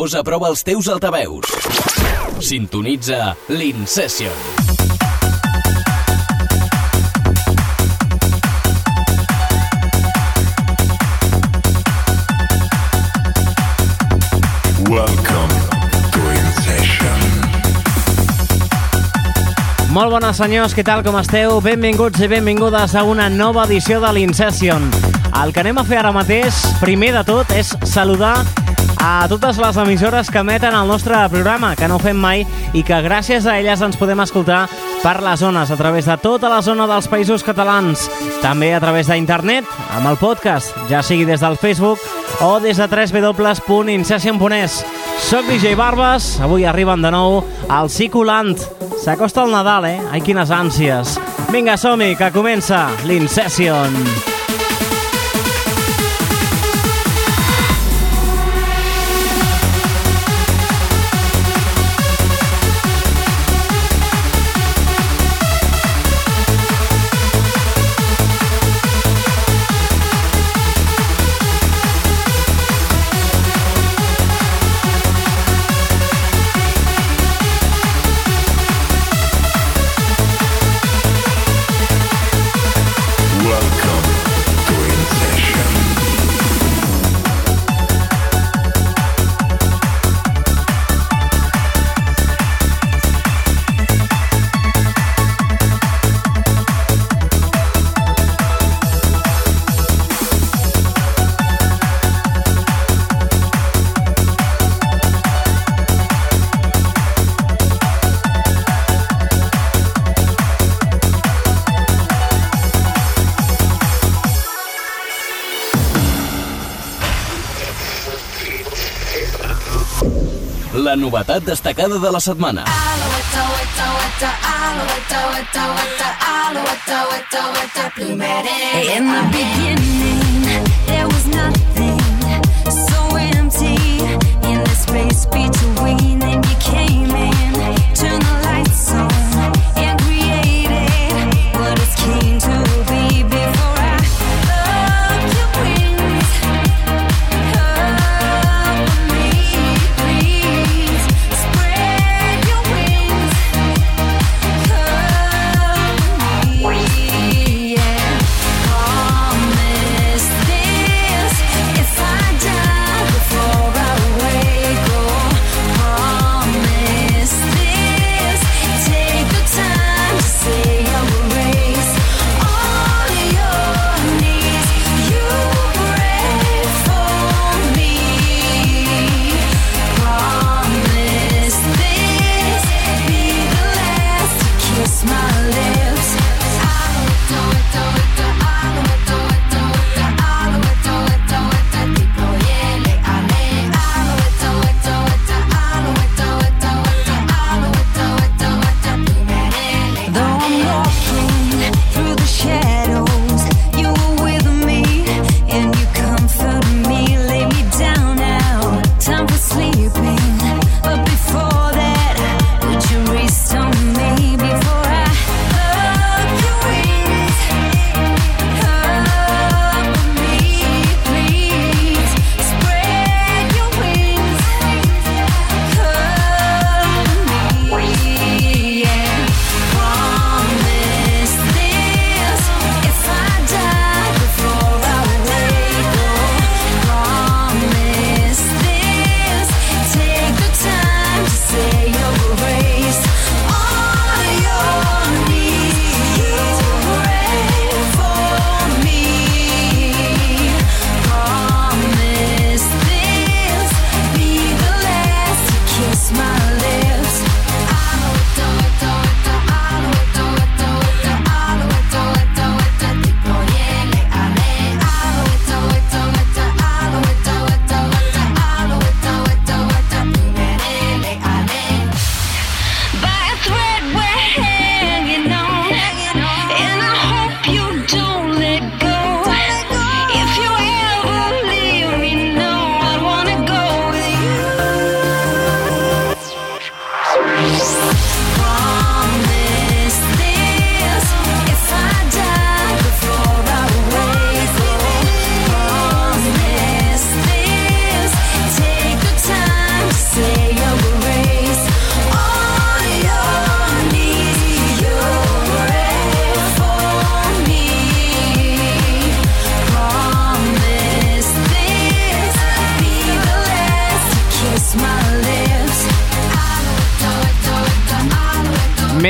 Posa a prova els teus altaveus. Sintonitza l'Incession. Welcome to Incession. Molt bones senyors, què tal, com esteu? Benvinguts i benvingudes a una nova edició de l'Incession. El que anem a fer ara mateix, primer de tot, és saludar a totes les emissores que emeten el nostre programa, que no fem mai, i que gràcies a elles ens podem escoltar per les zones, a través de tota la zona dels països catalans. També a través d'internet, amb el podcast, ja sigui des del Facebook o des de www.incession.es. Soc DJ Barbas, avui arriben de nou al Ciculant. S'acosta el Nadal, eh? Ai, quines ànsies. Vinga, som que comença l'Incession. Welcome La novetat destacada de la setmana. In the beginning,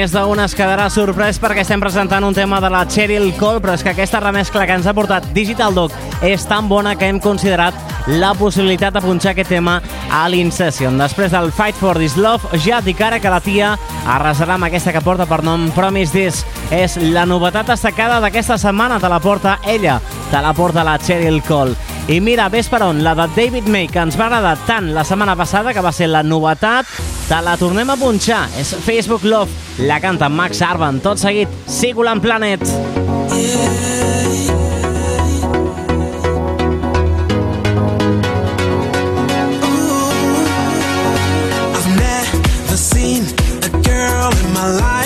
Més d'un es quedarà sorprès perquè estem presentant un tema de la Cheryl Cole, però és que aquesta remescla que ens ha portat Digital Dog és tan bona que hem considerat la possibilitat de punxar aquest tema a l'Incession. Després del Fight for This Love, ja dic ara que la tia arrasarà amb aquesta que porta per nom Promise This. És la novetat destacada d'aquesta setmana, te la porta ella, te la porta la Cheryl Cole. I mira, ves per on, la de David May, que ens va agradar tant la setmana passada, que va ser la novetat, te la tornem a punxar. És Facebook Love, la canta Max Arban. Tot seguit, Sigulan Planet. In my life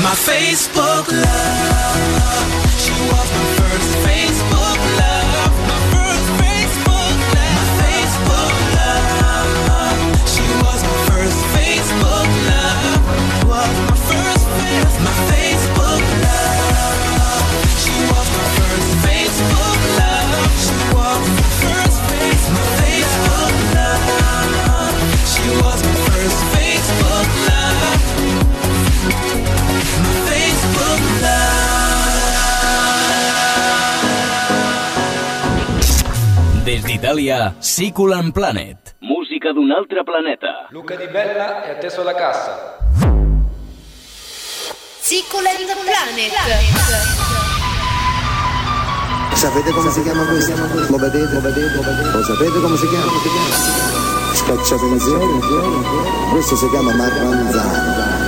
my Facebook love. She was my first Facebook Des d'Itàlia, Siculan Planet. Música d'un altre planeta. Luca Di Bella è atteso alla cassa. Cicolet Planet. Sapete come si chiama questo? Lo vedete? Lo vedete? Lo vedete? Lo sapete come si chiama? Scacciapensieri? Questo si chiama marranzano.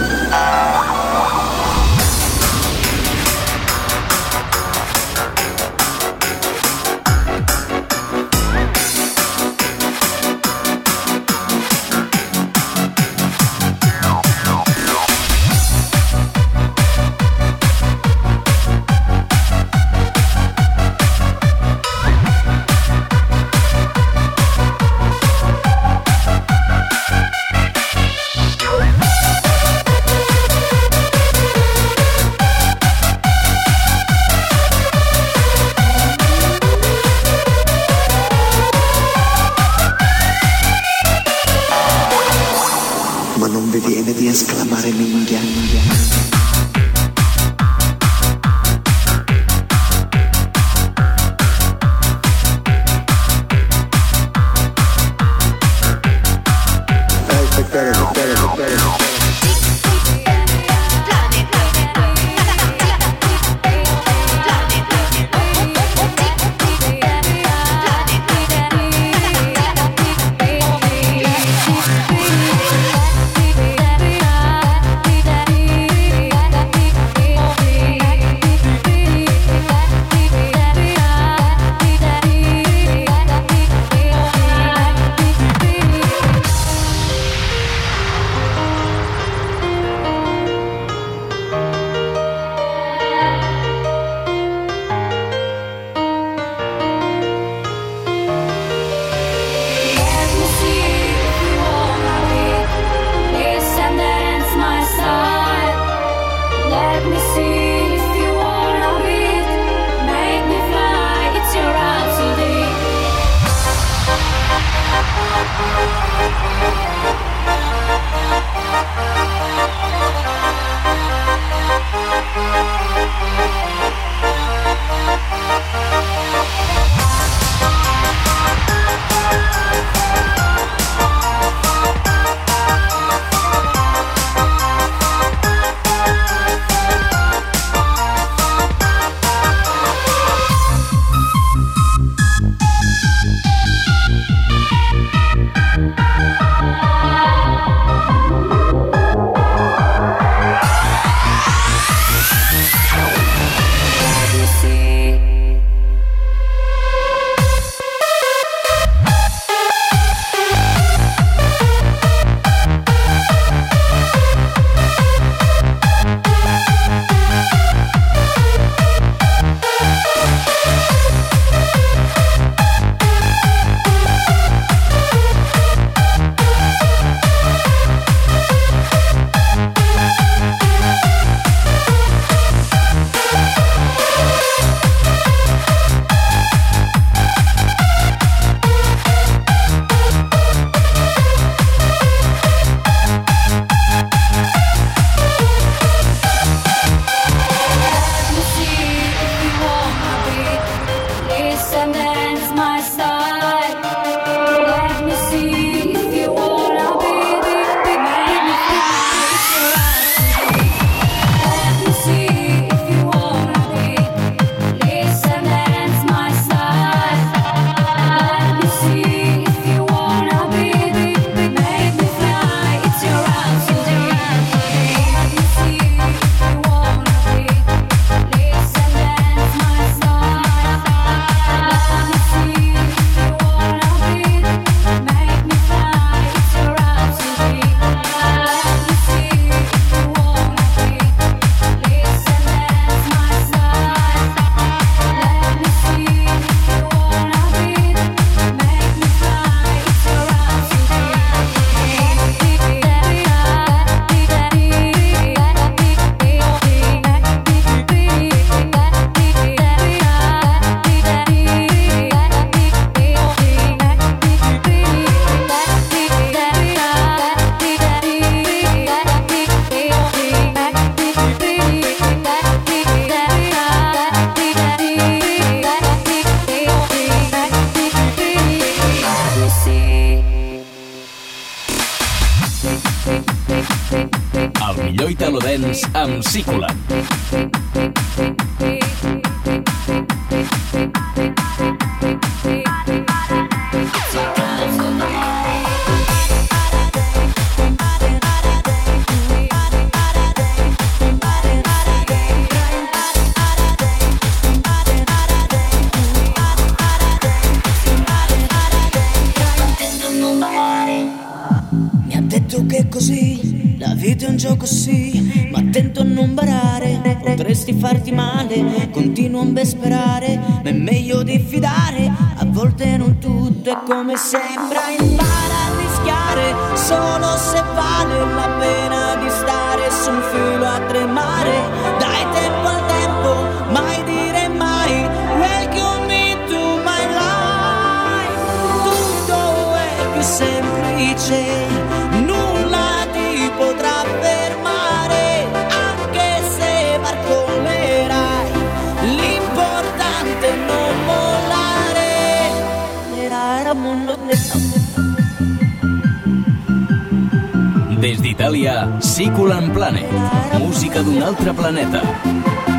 Dance amb d'Itàlia, Siculan Planet. Música d'un altre planeta.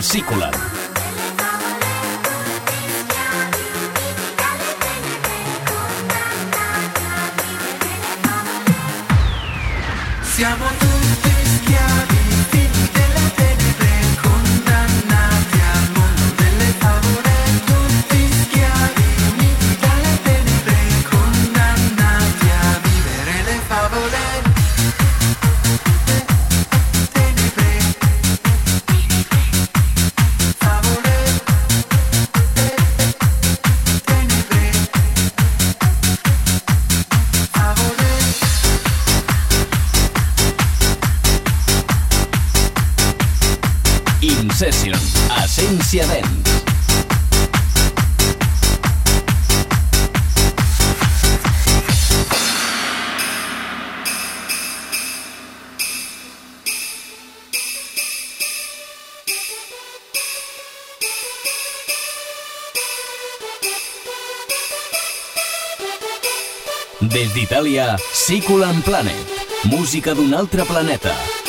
Porcicola Des d'Itàlia, Sicula en Planet. Música d'un altre planeta.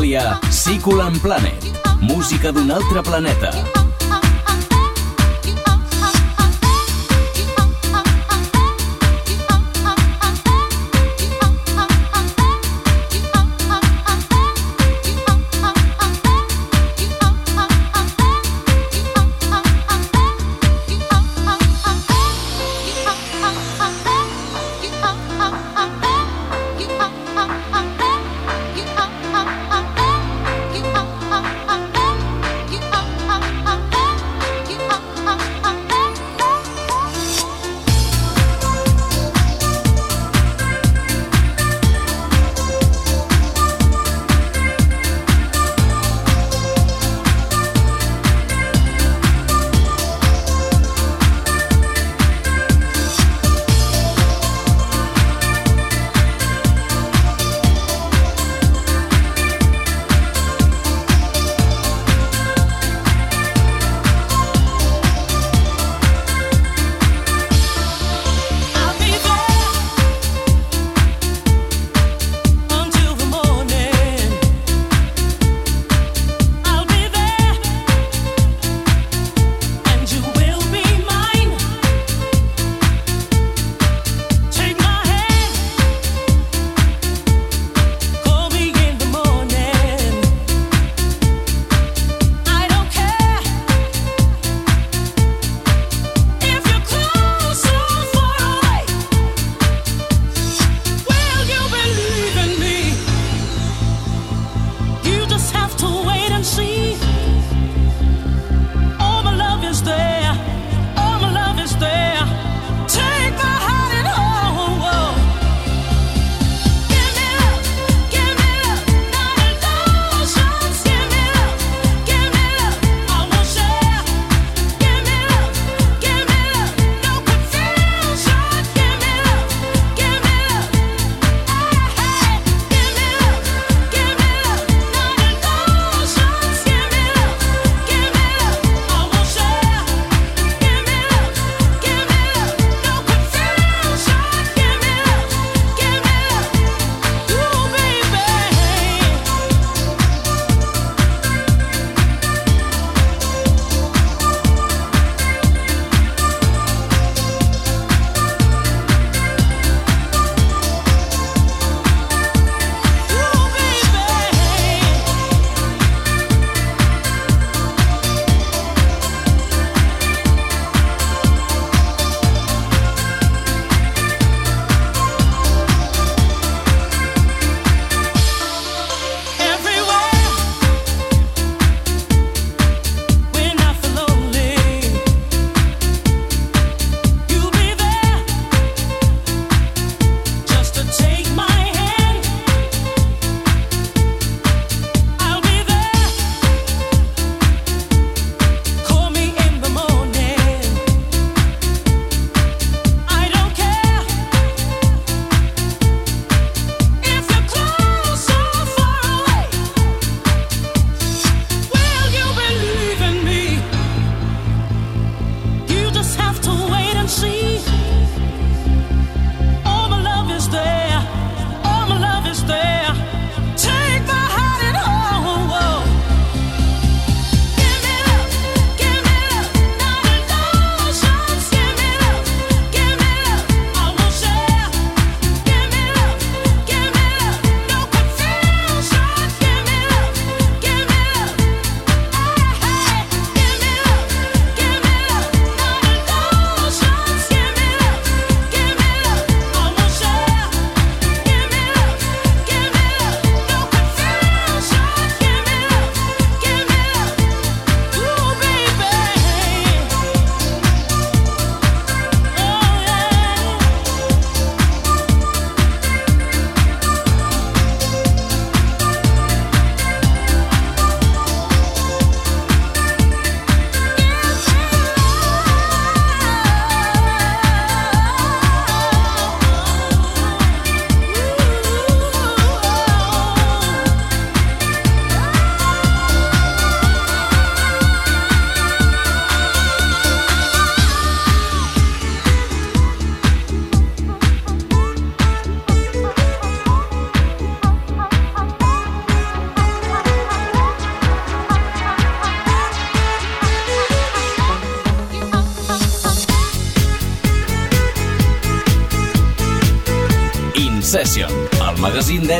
Des d'Itàlia, Siculan Planet. Música d'un altre planeta.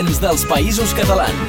Dens dels països catalans.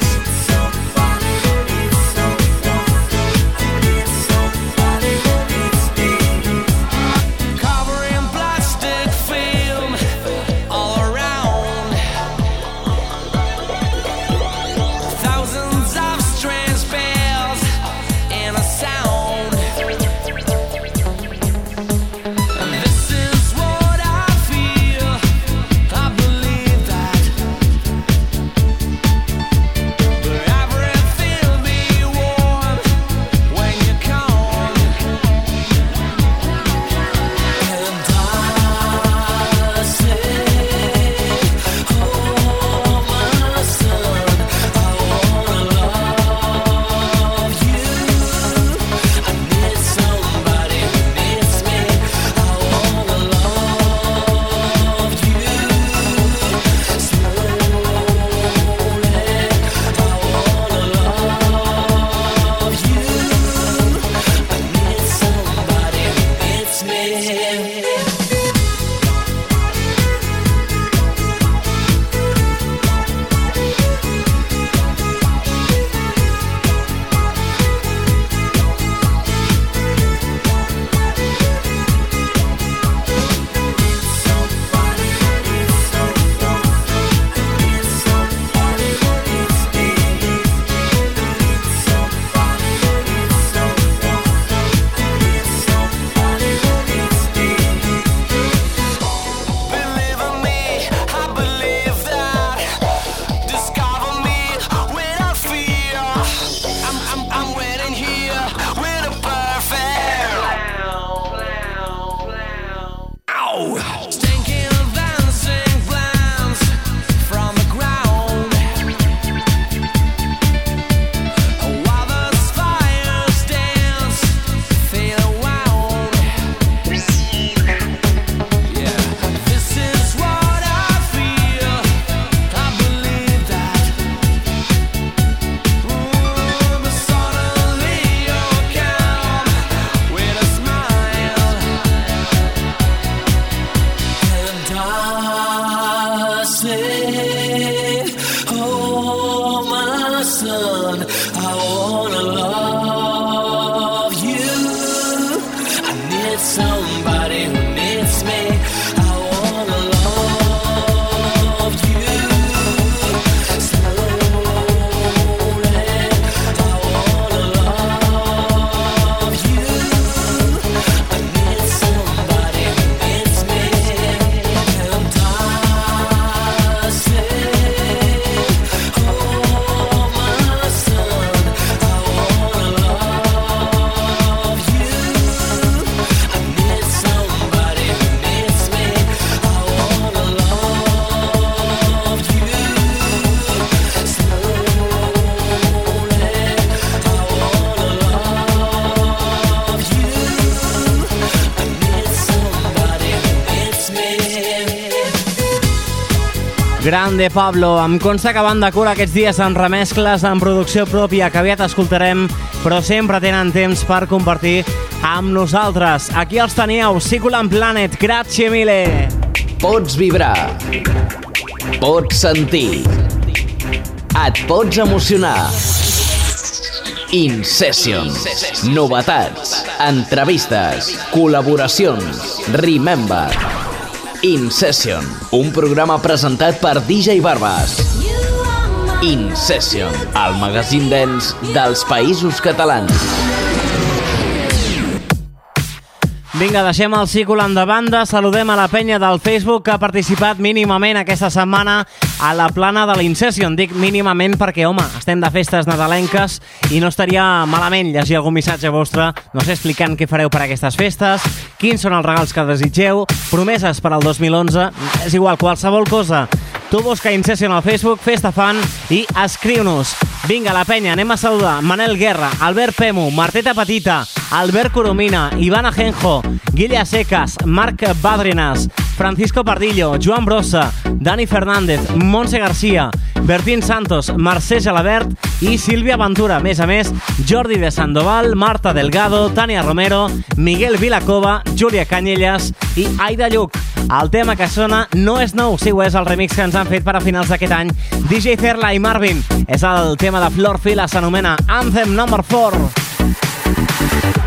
Grande Pablo, em consta que van de cura aquests dies en remescles, en producció pròpia, que aviat escoltarem, però sempre tenen temps per compartir amb nosaltres. Aquí els teníeu, Siculan Planet, grazie mille! Pots vibrar. Pots sentir. Et pots emocionar. InSession. Novetats. Entrevistes. Col·laboracions. Remember. InSession. Un programa presentat per DJ Barbas. InSession. El magazín dens dels països catalans. Vinga, deixem el Siculan de banda, saludem a la penya del Facebook que ha participat mínimament aquesta setmana a la plana de l'Incession. Dic mínimament perquè, home, estem de festes nadalenques i no estaria malament llegir algun missatge vostre, no sé, explicant què fareu per aquestes festes, quins són els regals que desitgeu, promeses per al 2011, és igual, qualsevol cosa. Tu busca Incession al Facebook, Festa fan i escriu-nos. Vinga, la penya, anem a saludar Manel Guerra, Albert Pemu, Marteta Petita, Albert Coromina, Iván Ajenjo, Guilla Secas, Marc Badrenas, Francisco Pardillo, Joan Brossa, Dani Fernández, Montse Garcia, Bertín Santos, Mercè Gelabert i Sílvia Ventura. A més a més, Jordi de Sandoval, Marta Delgado, Tania Romero, Miguel Vilacova, Júlia Canyelles i Aida Lluc. El tema que sona no és nou, sí ho és el remix que ens ha han fet per a finals d'aquest any DJ Zerla i Marvin. És el tema de Flor Fila, s'anomena Anthem Number 4.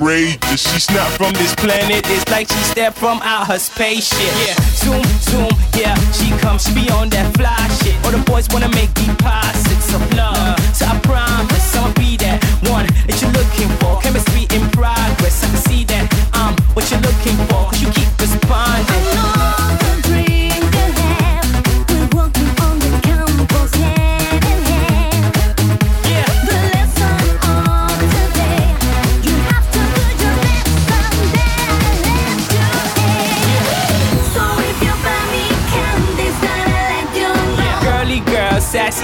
Outrageous. She snapped from this planet. It's like she stepped from out her spaceship. Yeah, zoom, zoom, yeah. She comes, she be on that fly shit. All the boys wanna make deposits of love. So I promise I'ma be that one that you're looking for. Chemistry in progress. I can see that I'm what you're looking for. Cause you keep responding.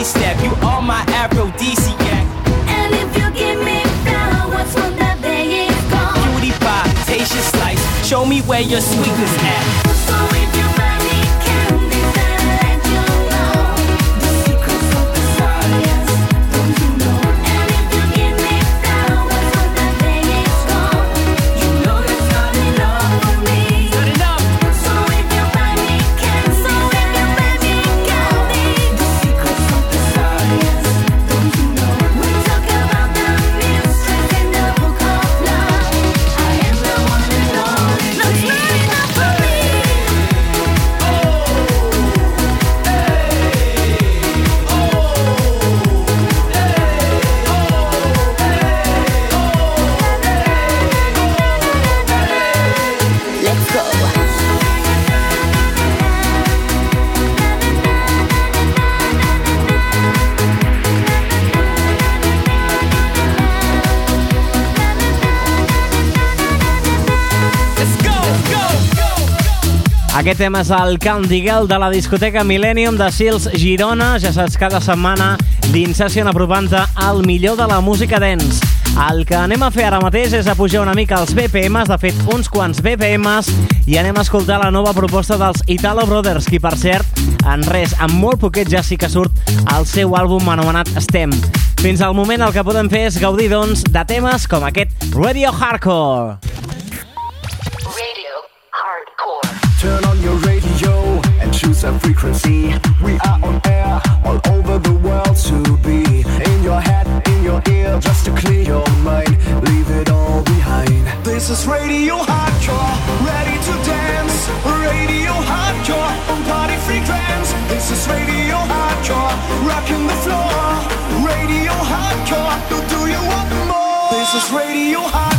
Step, you are my aphrodisiac. And if you give me flowers when the day is gone Cutie pie, taste your slice. Show me where your sweetness at. Aquest tema és el Candy Girl de la discoteca Millennium de Sils Girona. Ja saps, cada setmana l'Incession apropant-te al millor de la música dance. El que anem a fer ara mateix és a pujar una mica els BPMs, de fet, uns quants BPMs, i anem a escoltar la nova proposta dels Italo Brothers, qui, per cert, en res, en molt poquet ja sí que surt el seu àlbum anomenat Stem. Fins al moment el que podem fer és gaudir, doncs, de temes com aquest Radio Hardcore. And choose a frequency. We are on air all over the world to be in your head, in your ear, just to clear your mind. Leave it all behind. This is Radio Hardcore, ready to dance. Radio Hardcore on party frequency. This is Radio Hardcore, rocking the floor. Radio Hardcore, do, do you want more? This is Radio Hardcore,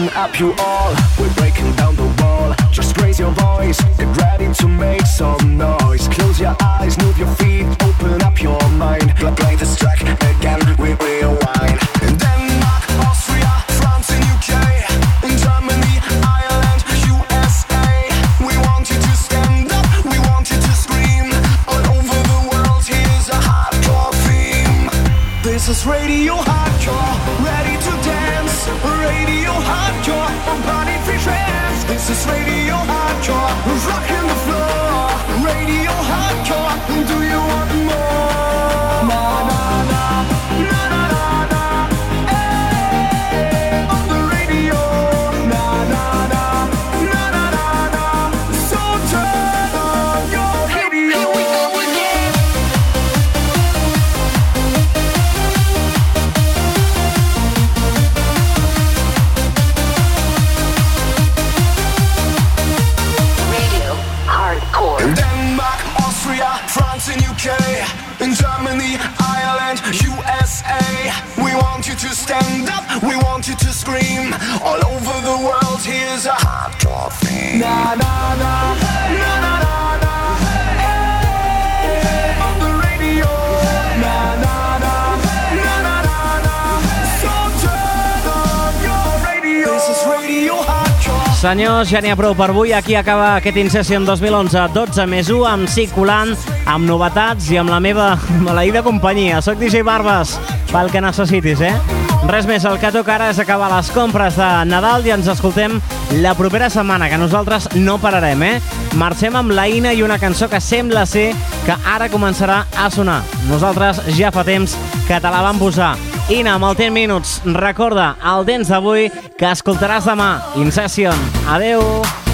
listen up, you all. We're breaking down the wall. Just raise your voice, get ready to make some noise. Close your eyes, move your feet, open up your mind. Play, this track again, we This is Radio Hardcore, rocking the floor. Senyors, ja n'hi ha prou per avui. Aquí acaba aquest Incession 2011, 12 més 1, amb Ciculant, amb novetats i amb la meva maleïda companyia. Soc DJ Barbes, pel que necessitis, eh? Res més, el que toca ara és acabar les compres de Nadal i ens escoltem la propera setmana, que nosaltres no pararem, eh? Marxem amb l'Aina i una cançó que sembla ser que ara començarà a sonar. Nosaltres ja fa temps que te la vam posar. Ina amb el 10 minuts. Recorda, el dents d'avui que escoltaràs demà. Incession. Adeu. Adeu.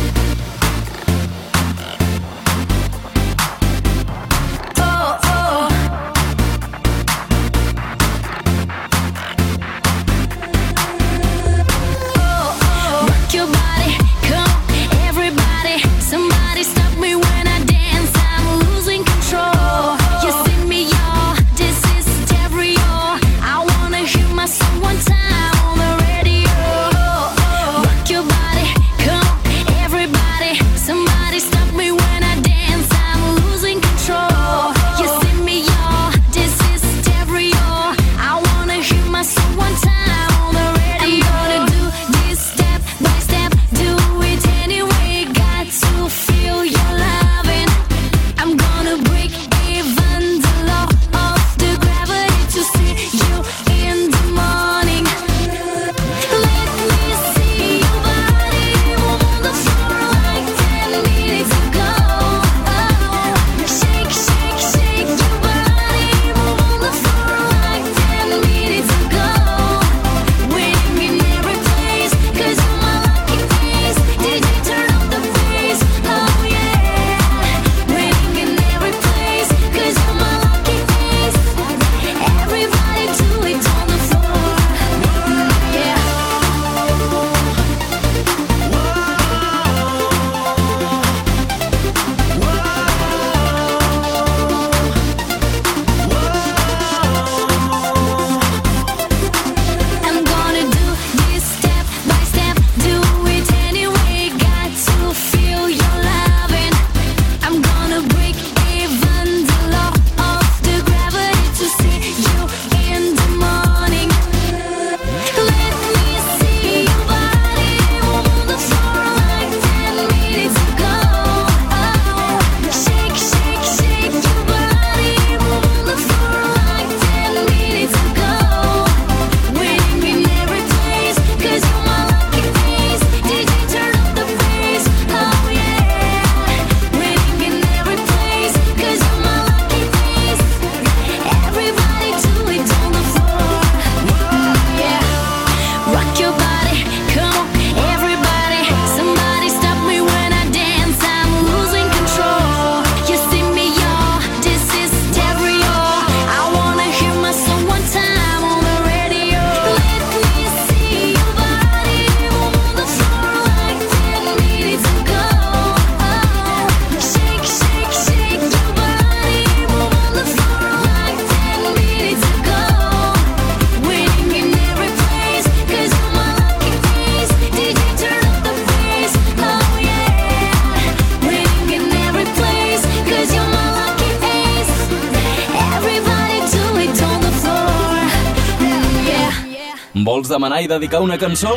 demanar i dedicar una cançó?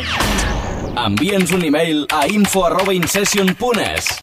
Envia'ns un e-mail a info arroba